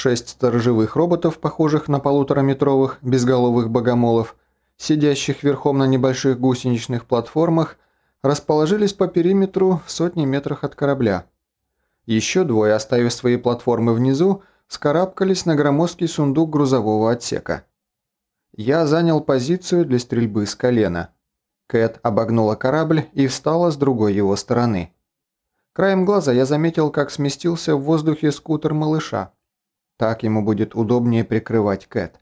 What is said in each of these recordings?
Шесть сторожевых роботов, похожих на полутораметровых безголовых богомолов, сидящих верхом на небольших гусеничных платформах, расположились по периметру в сотни метрах от корабля. Еще двое, оставив свои платформы внизу, скарабкались на громоздкий сундук грузового отсека. Я занял позицию для стрельбы с колена. Кэт обогнула корабль и встала с другой его стороны. Краем глаза я заметил, как сместился в воздухе скутер малыша. Так ему будет удобнее прикрывать Кэт.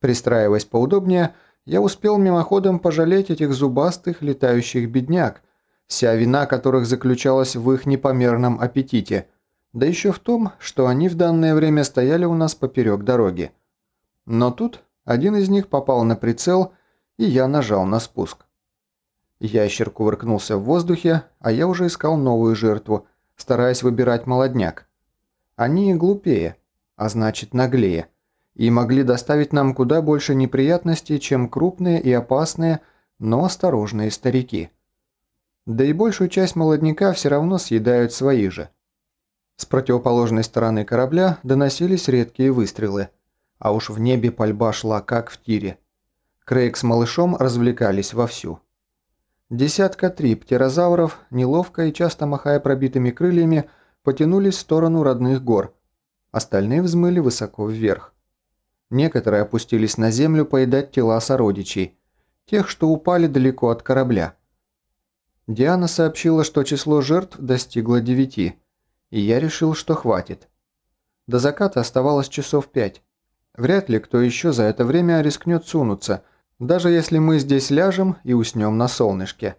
Пристраиваясь поудобнее, я успел мимоходом пожалеть этих зубастых летающих бедняк, вся вина которых заключалась в их непомерном аппетите, да еще в том, что они в данное время стояли у нас поперек дороги. Но тут один из них попал на прицел, и я нажал на спуск. Ящер кувыркнулся в воздухе, а я уже искал новую жертву, стараясь выбирать молодняк. Они глупее, а значит наглее, и могли доставить нам куда больше неприятностей, чем крупные и опасные, но осторожные старики. Да и большую часть молодняка все равно съедают свои же. С противоположной стороны корабля доносились редкие выстрелы, а уж в небе пальба шла как в тире. Крейг с малышом развлекались вовсю. Десятка три птерозавров, неловко и часто махая пробитыми крыльями, потянулись в сторону родных гор. Остальные взмыли высоко вверх. Некоторые опустились на землю поедать тела сородичей, тех, что упали далеко от корабля. Диана сообщила, что число жертв достигло девяти, и я решил, что хватит. До заката оставалось часов пять. Вряд ли кто еще за это время рискнет сунуться, даже если мы здесь ляжем и уснем на солнышке.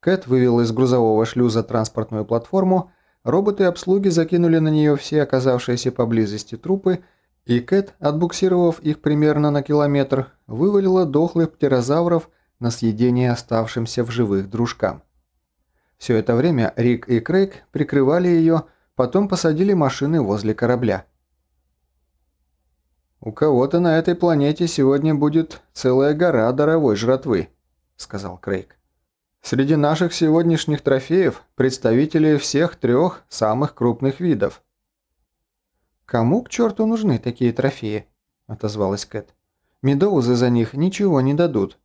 Кэт вывел из грузового шлюза транспортную платформу, роботы обслуги закинули на нее все оказавшиеся поблизости трупы, и Кэт, отбуксировав их примерно на километр, вывалила дохлых птерозавров на съедение оставшимся в живых дружкам. Все это время Рик и Крейг прикрывали ее, потом посадили машины возле корабля. «У кого-то на этой планете сегодня будет целая гора даровой жратвы», – сказал Крейг. «Среди наших сегодняшних трофеев представители всех трех самых крупных видов». «Кому к черту нужны такие трофеи?» – отозвалась Кэт. «Медоузы за них ничего не дадут».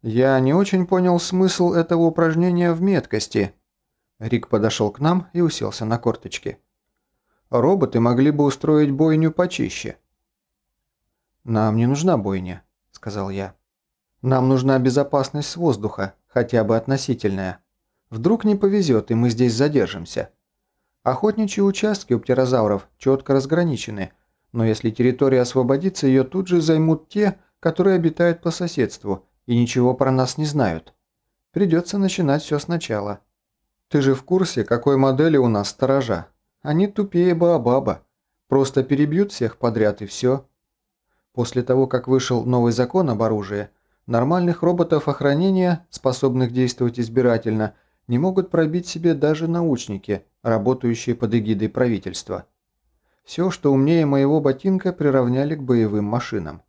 «Я не очень понял смысл этого упражнения в меткости». Рик подошел к нам и уселся на корточки. «Роботы могли бы устроить бойню почище». «Нам не нужна бойня», – сказал я. «Нам нужна безопасность с воздуха, хотя бы относительная. Вдруг не повезет, и мы здесь задержимся. Охотничьи участки у птерозавров четко разграничены, но если территория освободится, ее тут же займут те, которые обитают по соседству – и ничего про нас не знают. Придется начинать все сначала. Ты же в курсе, какой модели у нас сторожа? Они тупее Баобаба. Просто перебьют всех подряд и все. После того, как вышел новый закон об оружии, нормальных роботов охранения, способных действовать избирательно, не могут пробить себе даже научники, работающие под эгидой правительства. Все, что умнее моего ботинка, приравняли к боевым машинам.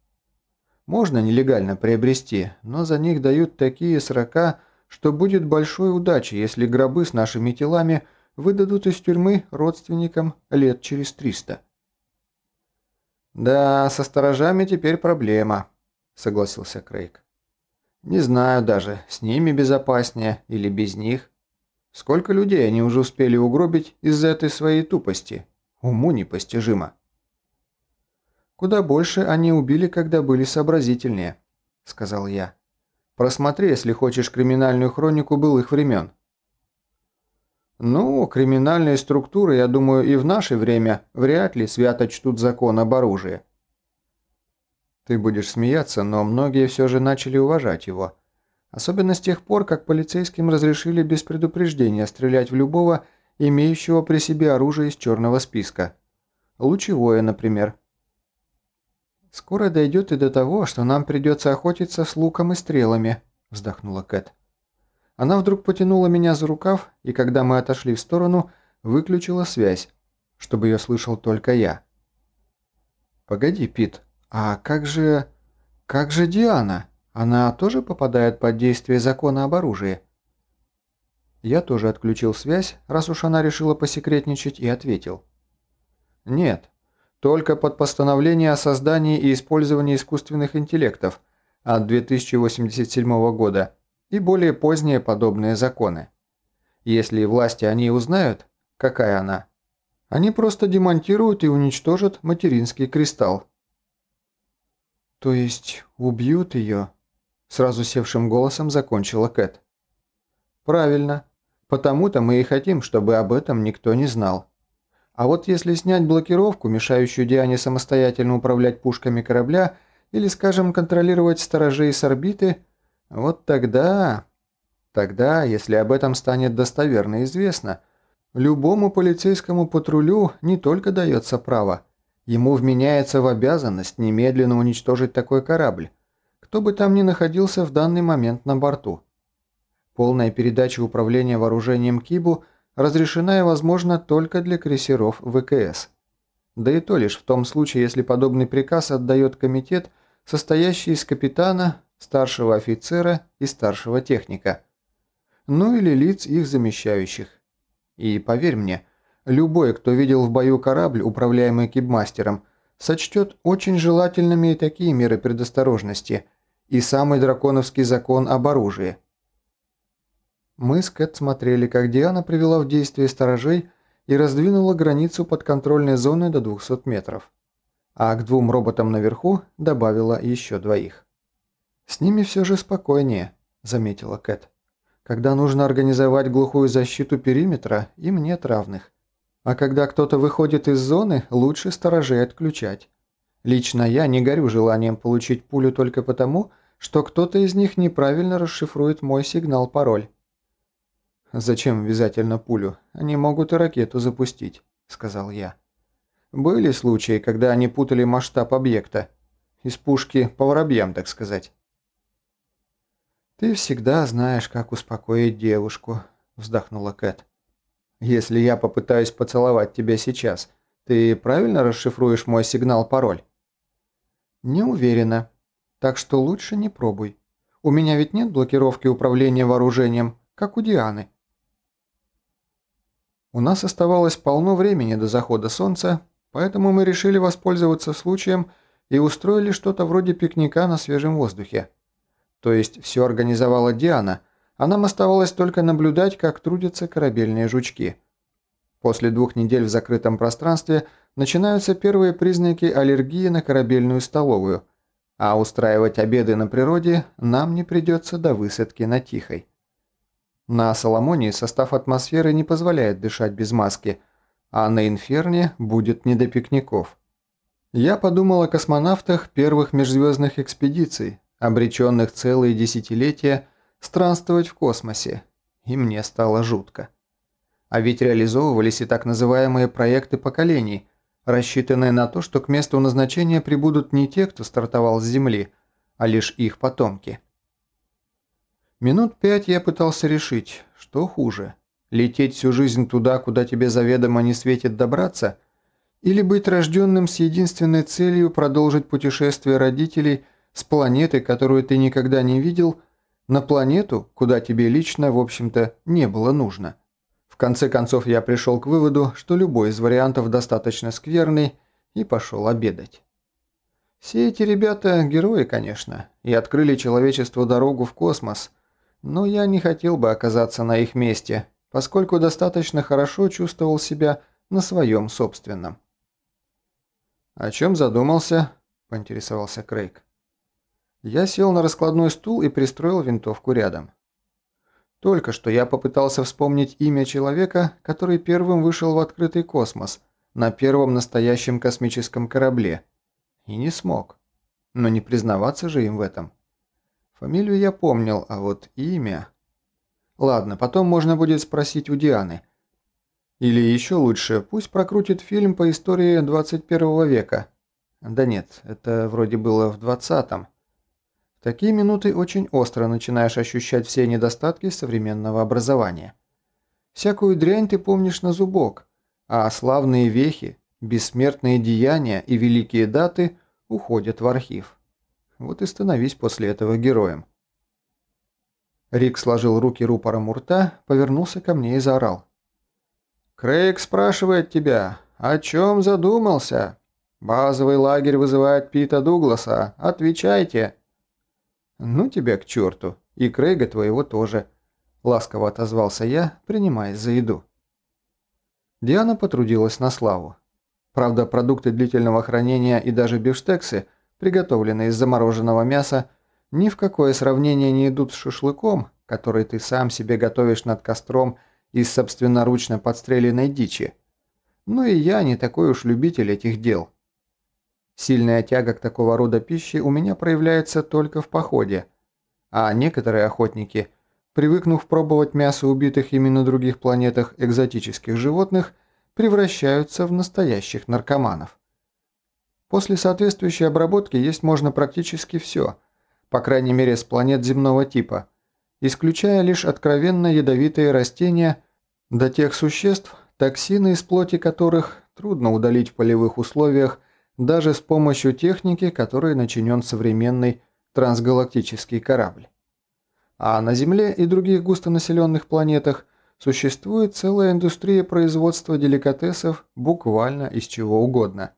Можно нелегально приобрести, но за них дают такие срока, что будет большой удачей, если гробы с нашими телами выдадут из тюрьмы родственникам лет через триста. «Да, со сторожами теперь проблема», – согласился Крейг. «Не знаю даже, с ними безопаснее или без них. Сколько людей они уже успели угробить из-за этой своей тупости? Уму непостижимо». «Куда больше они убили, когда были сообразительнее», – сказал я. «Просмотри, если хочешь, криминальную хронику былых времен». «Ну, криминальные структуры, я думаю, и в наше время вряд ли свято чтут закон об оружии». Ты будешь смеяться, но многие все же начали уважать его. Особенно с тех пор, как полицейским разрешили без предупреждения стрелять в любого, имеющего при себе оружие из черного списка. Лучевое, например. «Скоро дойдет и до того, что нам придется охотиться с луком и стрелами», – вздохнула Кэт. Она вдруг потянула меня за рукав, и когда мы отошли в сторону, выключила связь, чтобы ее слышал только я. «Погоди, Пит, а как же... как же Диана? Она тоже попадает под действие закона об оружии?» Я тоже отключил связь, раз уж она решила посекретничать, и ответил. Нет. Только под постановление о создании и использовании искусственных интеллектов от 2087 года и более поздние подобные законы. Если власти они узнают, какая она, они просто демонтируют и уничтожат материнский кристалл. «То есть убьют ее?» Сразу севшим голосом закончила Кэт. «Правильно. Потому-то мы и хотим, чтобы об этом никто не знал. А вот если снять блокировку, мешающую Диане самостоятельно управлять пушками корабля или, скажем, контролировать сторожей с орбиты, вот тогда... Тогда, если об этом станет достоверно известно, любому полицейскому патрулю не только дается право, ему вменяется в обязанность немедленно уничтожить такой корабль, кто бы там ни находился в данный момент на борту. Полная передача управления вооружением Кибу разрешена и возможна только для крейсеров ВКС. Да и то лишь в том случае, если подобный приказ отдает комитет, состоящий из капитана, старшего офицера и старшего техника. Ну или лиц их замещающих. И поверь мне, любой, кто видел в бою корабль, управляемый кибмастером, сочтет очень желательными и такие меры предосторожности – и самый драконовский закон об оружии. Мы с Кэт смотрели, как Диана привела в действие сторожей и раздвинула границу подконтрольной зоны до 200 метров. А к двум роботам наверху добавила еще двоих. «С ними все же спокойнее», – заметила Кэт. «Когда нужно организовать глухую защиту периметра, им нет равных. А когда кто-то выходит из зоны, лучше сторожей отключать. Лично я не горю желанием получить пулю только потому, что кто-то из них неправильно расшифрует мой сигнал-пароль. «Зачем обязательно пулю? Они могут и ракету запустить», – сказал я. «Были случаи, когда они путали масштаб объекта. Из пушки по воробьям, так сказать». «Ты всегда знаешь, как успокоить девушку», – вздохнула Кэт. «Если я попытаюсь поцеловать тебя сейчас, ты правильно расшифруешь мой сигнал-пароль?» «Не уверена. Так что лучше не пробуй. У меня ведь нет блокировки управления вооружением, как у Дианы». У нас оставалось полно времени до захода солнца, поэтому мы решили воспользоваться случаем и устроили что-то вроде пикника на свежем воздухе. То есть все организовала Диана, а нам оставалось только наблюдать, как трудятся корабельные жучки. После двух недель в закрытом пространстве – начинаются первые признаки аллергии на корабельную столовую, а устраивать обеды на природе нам не придется до высадки на Тихой. На Соломонии состав атмосферы не позволяет дышать без маски, а на Инферне будет не до пикников. Я подумал о космонавтах первых межзвездных экспедиций, обреченных целые десятилетия странствовать в космосе, и мне стало жутко. А ведь реализовывались и так называемые проекты поколений – рассчитанные на то, что к месту назначения прибудут не те, кто стартовал с Земли, а лишь их потомки. Минут пять я пытался решить, что хуже – лететь всю жизнь туда, куда тебе заведомо не светит добраться, или быть рожденным с единственной целью продолжить путешествие родителей с планеты, которую ты никогда не видел, на планету, куда тебе лично, в общем-то, не было нужно – в конце концов я пришел к выводу, что любой из вариантов достаточно скверный, и пошел обедать. Все эти ребята – герои, конечно, и открыли человечеству дорогу в космос, но я не хотел бы оказаться на их месте, поскольку достаточно хорошо чувствовал себя на своем собственном. «О чем задумался?» – поинтересовался Крейг. Я сел на раскладной стул и пристроил винтовку рядом. Только что я попытался вспомнить имя человека, который первым вышел в открытый космос на первом настоящем космическом корабле. И не смог. Но не признаваться же им в этом. Фамилию я помнил, а вот имя... Ладно, потом можно будет спросить у Дианы. Или еще лучше, пусть прокрутит фильм по истории 21 века. Да нет, это вроде было в 20-м такие минуты очень остро начинаешь ощущать все недостатки современного образования. Всякую дрянь ты помнишь на зубок, а славные вехи, бессмертные деяния и великие даты уходят в архив. Вот и становись после этого героем. Рик сложил руки рупором у рта, повернулся ко мне и заорал. «Крейг спрашивает тебя, «О чем задумался? Базовый лагерь вызывает Пита Дугласа. Отвечайте!» «Ну тебя к черту, и Крейга твоего тоже», – ласково отозвался я, принимаясь за еду. Диана потрудилась на славу. Правда, продукты длительного хранения и даже бифштексы, приготовленные из замороженного мяса, ни в какое сравнение не идут с шашлыком, который ты сам себе готовишь над костром из собственноручно подстреленной дичи. Ну и я не такой уж любитель этих дел. Сильная тяга к такого рода пище у меня проявляется только в походе, а некоторые охотники, привыкнув пробовать мясо убитых ими на других планетах экзотических животных, превращаются в настоящих наркоманов. После соответствующей обработки есть можно практически все, по крайней мере с планет земного типа, исключая лишь откровенно ядовитые растения до тех существ, токсины из плоти которых трудно удалить в полевых условиях даже с помощью техники, которой начинен современный трансгалактический корабль. А на Земле и других густонаселенных планетах Существует целая индустрия производства деликатесов буквально из чего угодно.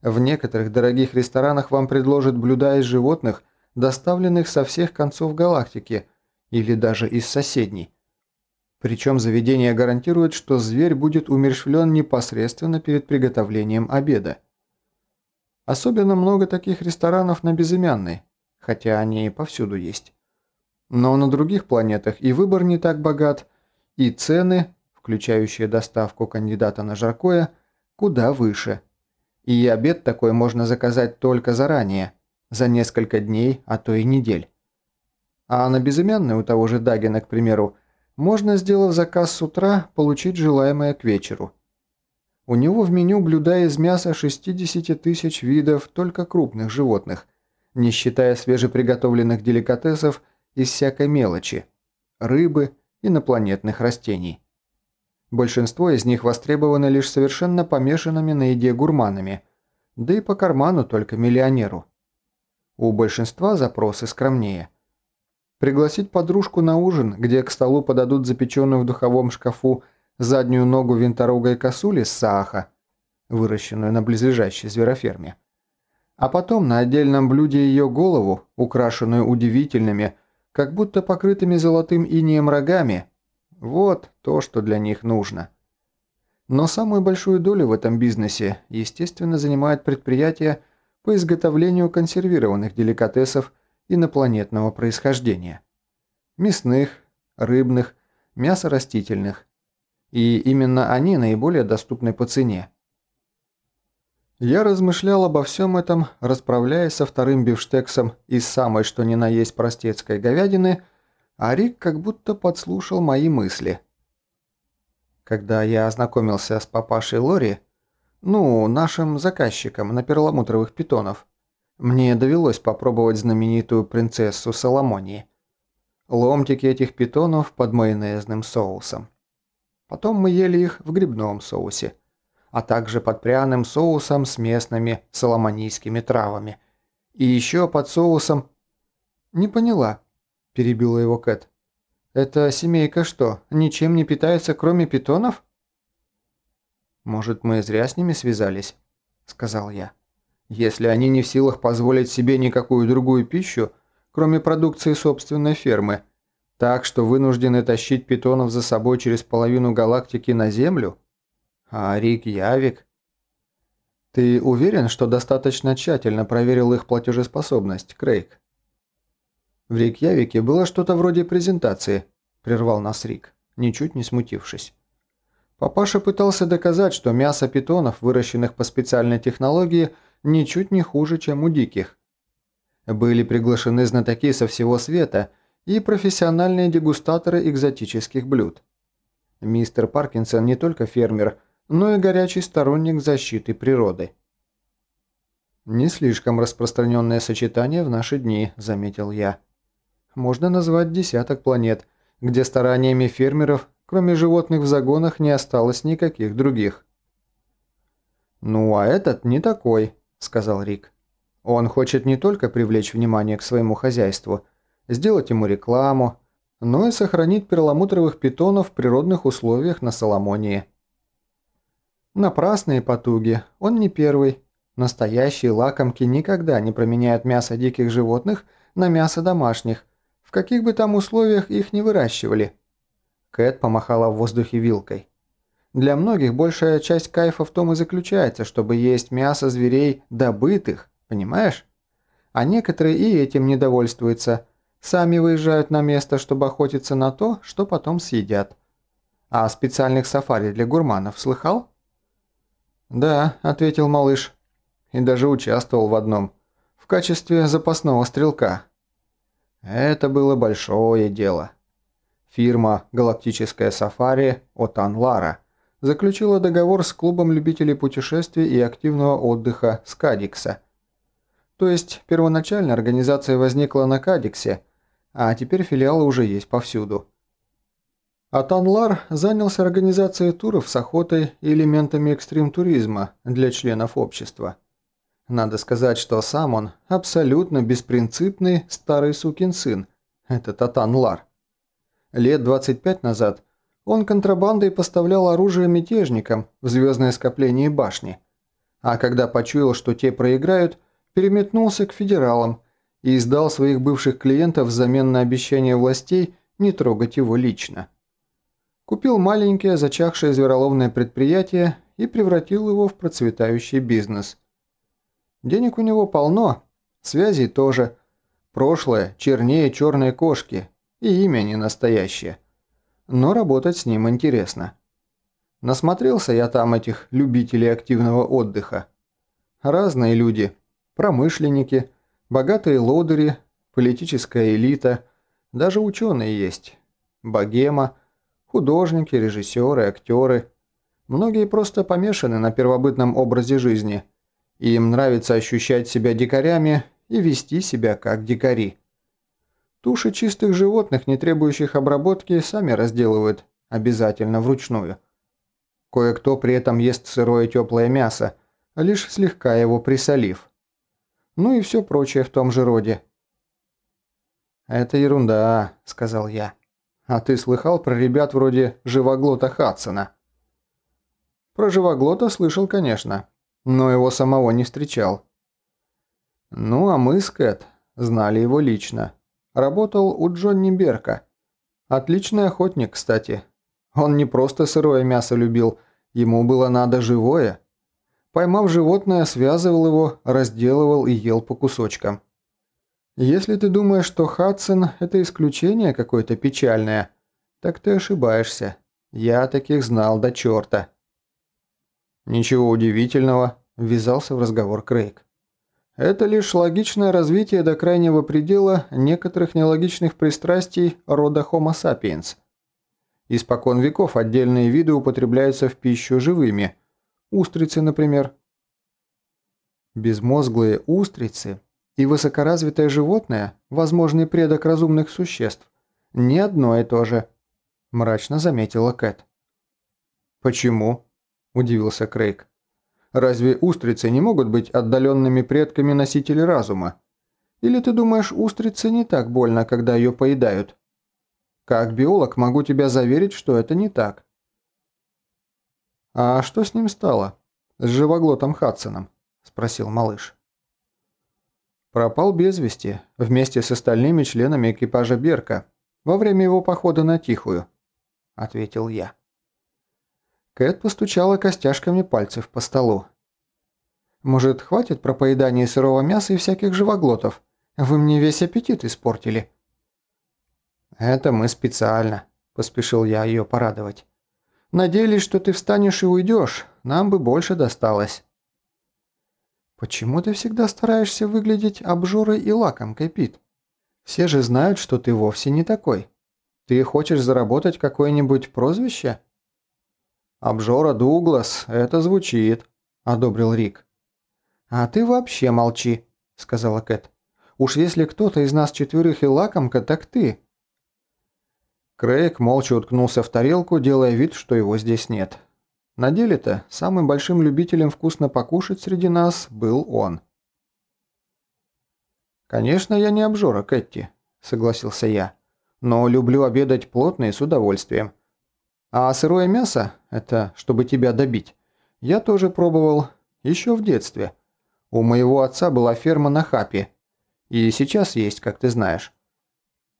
В некоторых дорогих ресторанах вам предложат блюда из животных, доставленных со всех концов галактики или даже из соседней. Причем заведение гарантирует, что зверь будет умерщвлен непосредственно перед приготовлением обеда. Особенно много таких ресторанов на Безымянной, хотя они и повсюду есть. Но на других планетах и выбор не так богат, и цены, включающие доставку кандидата на жаркое, куда выше. И обед такой можно заказать только заранее, за несколько дней, а то и недель. А на безымянной у того же Дагина, к примеру, можно, сделав заказ с утра, получить желаемое к вечеру. У него в меню блюда из мяса 60 тысяч видов только крупных животных, не считая свежеприготовленных деликатесов из всякой мелочи – рыбы, инопланетных растений. Большинство из них востребованы лишь совершенно помешанными на еде гурманами, да и по карману только миллионеру. У большинства запросы скромнее. Пригласить подружку на ужин, где к столу подадут запеченную в духовом шкафу заднюю ногу винторогой косули сааха, выращенную на близлежащей звероферме. А потом на отдельном блюде ее голову, украшенную удивительными, как будто покрытыми золотым инеем рогами. Вот то, что для них нужно. Но самую большую долю в этом бизнесе, естественно, занимает предприятие по изготовлению консервированных деликатесов инопланетного происхождения. Мясных, рыбных, мясорастительных. И именно они наиболее доступны по цене. Я размышлял обо всем этом, расправляясь со вторым бифштексом из самой что ни на есть простецкой говядины, а Рик как будто подслушал мои мысли. Когда я ознакомился с папашей Лори, ну, нашим заказчиком на перламутровых питонов, мне довелось попробовать знаменитую принцессу Соломонии. Ломтики этих питонов под майонезным соусом. Потом мы ели их в грибном соусе а также под пряным соусом с местными соломонийскими травами. И еще под соусом... «Не поняла», – перебила его Кэт. «Эта семейка что, ничем не питается, кроме питонов?» «Может, мы зря с ними связались?» – сказал я. «Если они не в силах позволить себе никакую другую пищу, кроме продукции собственной фермы, так что вынуждены тащить питонов за собой через половину галактики на Землю, а Рик Явик? Ты уверен, что достаточно тщательно проверил их платежеспособность, Крейг? В Рик Явике было что-то вроде презентации, прервал нас Рик, ничуть не смутившись. Папаша пытался доказать, что мясо питонов, выращенных по специальной технологии, ничуть не хуже, чем у диких. Были приглашены знатоки со всего света и профессиональные дегустаторы экзотических блюд. Мистер Паркинсон не только фермер – но и горячий сторонник защиты природы. «Не слишком распространенное сочетание в наши дни», – заметил я. «Можно назвать десяток планет, где стараниями фермеров, кроме животных в загонах, не осталось никаких других». «Ну, а этот не такой», – сказал Рик. «Он хочет не только привлечь внимание к своему хозяйству, сделать ему рекламу, но и сохранить перламутровых питонов в природных условиях на Соломонии». Напрасные потуги, он не первый. Настоящие лакомки никогда не променяют мясо диких животных на мясо домашних, в каких бы там условиях их не выращивали. Кэт помахала в воздухе вилкой. Для многих большая часть кайфа в том и заключается, чтобы есть мясо зверей добытых, понимаешь? А некоторые и этим недовольствуются. Сами выезжают на место, чтобы охотиться на то, что потом съедят. А о специальных сафари для гурманов слыхал? «Да», – ответил малыш. И даже участвовал в одном. В качестве запасного стрелка. Это было большое дело. Фирма «Галактическая сафари» Отан Лара заключила договор с клубом любителей путешествий и активного отдыха Скадикса. То есть первоначально организация возникла на Кадиксе, а теперь филиалы уже есть повсюду. Атанлар занялся организацией туров с охотой и элементами экстрим-туризма для членов общества. Надо сказать, что сам он абсолютно беспринципный старый сукин сын, этот Атанлар. Лет 25 назад он контрабандой поставлял оружие мятежникам в звездное скопление башни, а когда почуял, что те проиграют, переметнулся к федералам и издал своих бывших клиентов взамен на обещание властей не трогать его лично. Купил маленькое зачахшее звероловное предприятие и превратил его в процветающий бизнес. Денег у него полно, связей тоже. Прошлое чернее черной кошки, и имя не настоящее. Но работать с ним интересно. Насмотрелся я там этих любителей активного отдыха. Разные люди, промышленники, богатые лодыри, политическая элита, даже ученые есть. Богема – Художники, режиссеры, актеры. Многие просто помешаны на первобытном образе жизни. И им нравится ощущать себя дикарями и вести себя как дикари. Туши чистых животных, не требующих обработки, сами разделывают, обязательно вручную. Кое-кто при этом ест сырое теплое мясо, лишь слегка его присолив. Ну и все прочее в том же роде. «Это ерунда», — сказал я. А ты слыхал про ребят вроде Живоглота Хадсона? Про Живоглота слышал, конечно, но его самого не встречал. Ну, а мы с Кэт знали его лично. Работал у Джонни Берка. Отличный охотник, кстати. Он не просто сырое мясо любил, ему было надо живое. Поймав животное, связывал его, разделывал и ел по кусочкам. Если ты думаешь, что Хадсон – это исключение какое-то печальное, так ты ошибаешься. Я таких знал до черта. Ничего удивительного, ввязался в разговор Крейг. Это лишь логичное развитие до крайнего предела некоторых нелогичных пристрастий рода Homo sapiens. Испокон веков отдельные виды употребляются в пищу живыми. Устрицы, например. Безмозглые устрицы и высокоразвитое животное, возможный предок разумных существ, не одно и то же, мрачно заметила Кэт. «Почему?» – удивился Крейг. «Разве устрицы не могут быть отдаленными предками носителей разума? Или ты думаешь, устрице не так больно, когда ее поедают? Как биолог могу тебя заверить, что это не так». «А что с ним стало? С живоглотом Хадсоном?» – спросил малыш. Пропал без вести, вместе с остальными членами экипажа Берка, во время его похода на Тихую», – ответил я. Кэт постучала костяшками пальцев по столу. «Может, хватит про поедание сырого мяса и всяких живоглотов? Вы мне весь аппетит испортили». «Это мы специально», – поспешил я ее порадовать. «Надеялись, что ты встанешь и уйдешь, нам бы больше досталось». «Почему ты всегда стараешься выглядеть обжорой и лакомкой, Пит? Все же знают, что ты вовсе не такой. Ты хочешь заработать какое-нибудь прозвище?» «Обжора Дуглас, это звучит», – одобрил Рик. «А ты вообще молчи», – сказала Кэт. «Уж если кто-то из нас четверых и лакомка, так ты». Крейг молча уткнулся в тарелку, делая вид, что его здесь нет. На деле-то самым большим любителем вкусно покушать среди нас был он. «Конечно, я не обжора, Кэти», – согласился я. «Но люблю обедать плотно и с удовольствием. А сырое мясо – это чтобы тебя добить. Я тоже пробовал, еще в детстве. У моего отца была ферма на Хапе. И сейчас есть, как ты знаешь.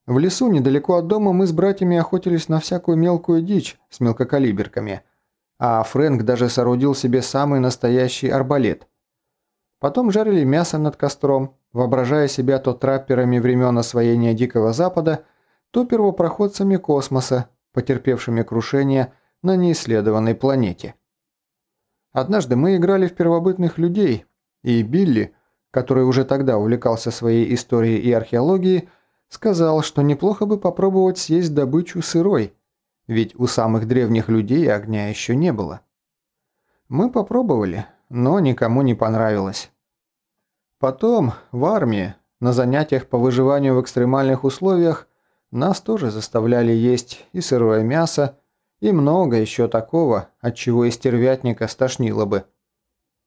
В лесу недалеко от дома мы с братьями охотились на всякую мелкую дичь с мелкокалиберками. А Фрэнк даже соорудил себе самый настоящий арбалет. Потом жарили мясо над костром, воображая себя то трапперами времен освоения Дикого Запада, то первопроходцами космоса, потерпевшими крушение на неисследованной планете. Однажды мы играли в первобытных людей, и Билли, который уже тогда увлекался своей историей и археологией, сказал, что неплохо бы попробовать съесть добычу сырой, ведь у самых древних людей огня еще не было. Мы попробовали, но никому не понравилось. Потом, в армии, на занятиях по выживанию в экстремальных условиях, нас тоже заставляли есть и сырое мясо, и много еще такого, от чего и стервятника стошнило бы.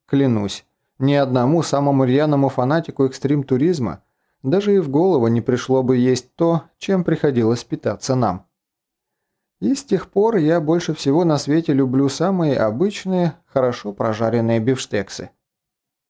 Клянусь, ни одному самому рьяному фанатику экстрим-туризма даже и в голову не пришло бы есть то, чем приходилось питаться нам. И с тех пор я больше всего на свете люблю самые обычные, хорошо прожаренные бифштексы –